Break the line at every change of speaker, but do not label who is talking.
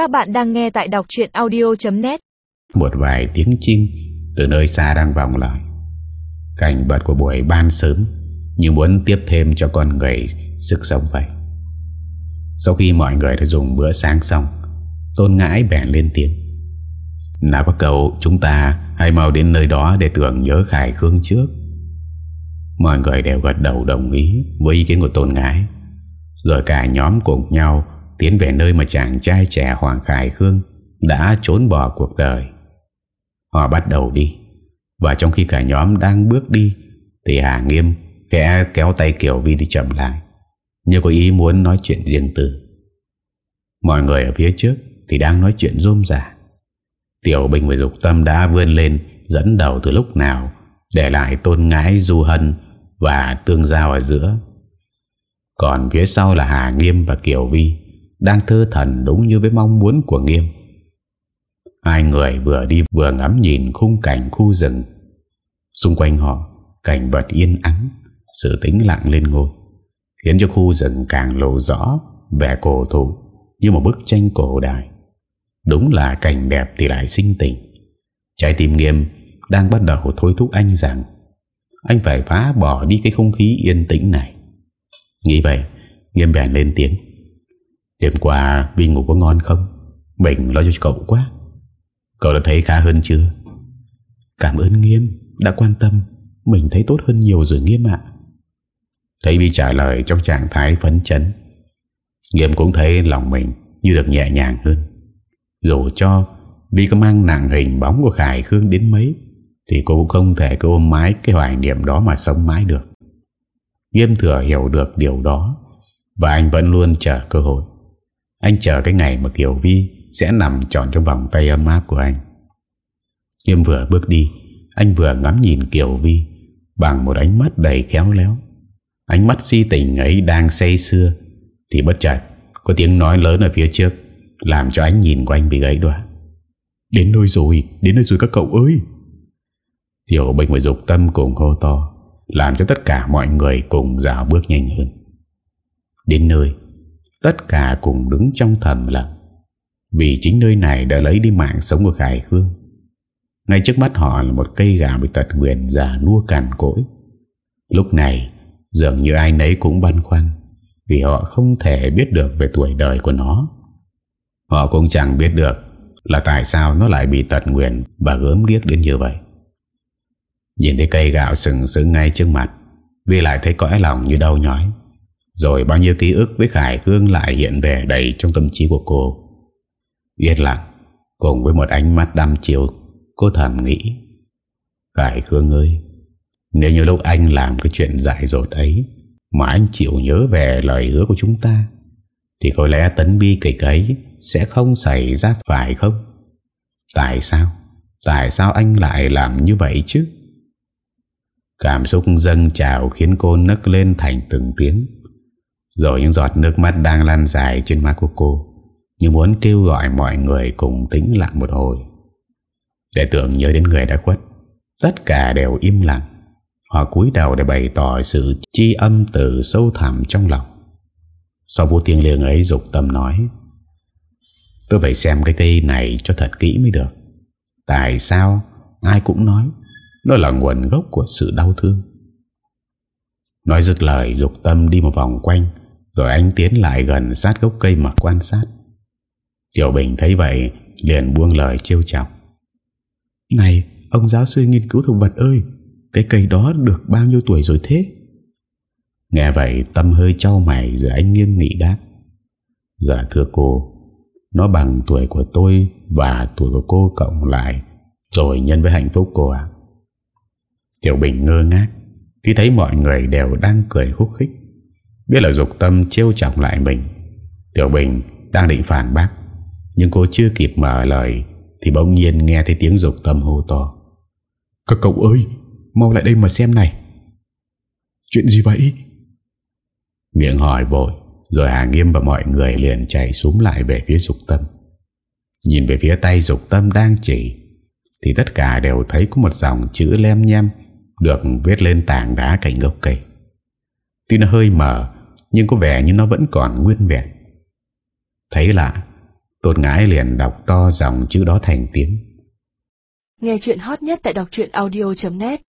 Các bạn đang nghe tại đọc chuyện audio.net
Một vài tiếng chim từ nơi xa đang vòng lại. Cảnh bật của buổi ban sớm Như muốn tiếp thêm cho con người sức sống vậy. Sau khi mọi người đã dùng bữa sáng xong, Tôn ngãi bèn lên tiếng. Nào các cậu chúng ta hãy mau đến nơi đó để tưởng nhớ Khải Khương trước. Mọi người đều gật đầu đồng ý với ý kiến của Tôn Ngãi. Rồi cả nhóm cùng nhau tiến về nơi mà chàng trai trẻ Hoàng Khải Khương đã trốn bỏ cuộc đời. Họ bắt đầu đi. Và trong khi cả nhóm đang bước đi, thì Hà Nghiêm khẽ kéo tay Kiều Vi đi chậm lại. Như có ý muốn nói chuyện riêng tư. Mọi người ở phía trước thì đang nói chuyện rôm rả. Tiểu Bình và Dục Tâm đã vươn lên, dẫn đầu từ lúc nào, để lại tôn ngái du hân và tương giao ở giữa. Còn phía sau là Hà Nghiêm và Kiều Vi đang thơ thần đúng như với mong muốn của Nghiêm. Hai người vừa đi vừa ngắm nhìn khung cảnh khu rừng. Xung quanh họ, cảnh vật yên ắng, sự tĩnh lặng lên ngôi, khiến cho khu rừng càng lộ rõ vẻ cổ thụ như một bức tranh cổ đại. Đúng là cảnh đẹp thì lại sinh tình. Trái tim Nghiêm đang bắt đầu thôi thúc anh rằng anh phải phá bỏ đi cái không khí yên tĩnh này. Nghĩ vậy, Nghiêm bèn lên tiếng. Đêm qua Vi ngủ có ngon không? Mình lo cho cậu quá. Cậu đã thấy khá hơn chưa? Cảm ơn Nghiêm đã quan tâm. Mình thấy tốt hơn nhiều rồi Nghiêm ạ. Thấy Vi trả lời trong trạng thái phấn chấn. Nghiêm cũng thấy lòng mình Như được nhẹ nhàng hơn. Dù cho Vi có mang nặng hình bóng của Khải Khương đến mấy, Thì cô cũng không thể cứ ôm mái Cái hoài niệm đó mà sống mãi được. Nghiêm thừa hiểu được điều đó Và anh vẫn luôn chờ cơ hội anh chờ cái ngày mà Kiều Vi Sẽ nằm trọn trong vòng tay ấm áp của anh. Nghiêm vừa bước đi Anh vừa ngắm nhìn Kiều Vi Bằng một ánh mắt đầy khéo léo. Ánh mắt si tình ấy đang say xưa Thì bất chợt Có tiếng nói lớn ở phía trước Làm cho ánh nhìn của anh bị gãy đoạn Đến nơi rồi Đến nơi rồi các cậu ơi! Tiểu Bình và Dục Tâm cùng hô to Làm cho tất cả mọi người cùng dạo bước nhanh hơn. Đến nơi Tất cả cùng đứng trong thầm lặng. Vì chính nơi này đã lấy đi mạng sống của Khải Hương Ngay trước mắt họ là một cây gà bị tật nguyện già nua cằn cỗi. Lúc này, dường như ai nấy cũng băn khoăn, Vì họ không thể biết được về tuổi đời của nó. Họ cũng chẳng biết được là tại sao nó lại bị tật nguyện và gớm điếc đến như vậy. Nhìn thấy cây gạo sừng sững ngay trước mặt Vì lại thấy cõi lòng như đau nhói rồi bao nhiêu ký ức với Khải Hương lại hiện về đầy trong tâm trí của cô. Yên lặng, cùng với một ánh mắt đăm chiều, cô thầm nghĩ. Khải Hương ơi, nếu như lúc anh làm cái chuyện dại dột ấy, mà anh chịu nhớ về lời hứa của chúng ta, thì có lẽ tấn bi kịch ấy sẽ không xảy ra phải không? Tại sao? Tại sao anh lại làm như vậy chứ? Cảm xúc dâng trào khiến cô nấc lên thành từng tiếng. Rồi những giọt nước mắt đang lan dài trên má của cô, Như muốn kêu gọi mọi người cùng tĩnh lặng một hồi. Để tưởng nhớ đến người đã khuất, Tất cả đều im lặng. Họ cúi đầu để bày tỏ sự chi âm từ sâu thẳm trong lòng. Sau vô tiếng liền ấy, dục tâm nói, Tôi phải xem cái cây này cho thật kỹ mới được. Tại sao ai cũng nói Nó là nguồn gốc của sự đau thương? Nói dứt lời, dục tâm đi một vòng quanh rồi anh tiến lại gần sát gốc cây mà quan sát. Tiểu Bình thấy vậy Liền buông lời trêu chọc. Này ông giáo sư nghiên cứu thực vật ơi Cái cây đó được bao nhiêu tuổi rồi thế? Nghe vậy Tâm hơi trao mày Rồi anh nghiêm nghị đáp. Dạ thưa cô Nó bằng tuổi của tôi Và tuổi của cô cộng lại Rồi nhân với hạnh phúc cô ạ. Tiểu Bình ngơ ngác Khi thấy mọi người đều đang cười khúc khích Biết là dục tâm trêu chọc lại mình. Tiểu Bình đang định phản bác Nhưng cô chưa kịp mở lời Thì bỗng nhiên nghe thấy tiếng dục tâm hô to. Các cậu ơi Mau lại đây mà xem này. Chuyện gì vậy? Miệng hỏi vội Rồi Hà Nghiêm và mọi người liền chạy xuống lại về phía dục tâm. Nhìn về phía tay dục tâm đang chỉ Thì tất cả đều thấy có một dòng chữ lem nhem Được viết lên tảng đá cạnh gốc cây. Tuy nó hơi mờ nhưng có vẻ như nó vẫn còn nguyên vẹn. Thấy lạ, Tột ngãi liền đọc to dòng chữ đó thành tiếng.
Nghe chuyện hot nhất tại đọc audio.net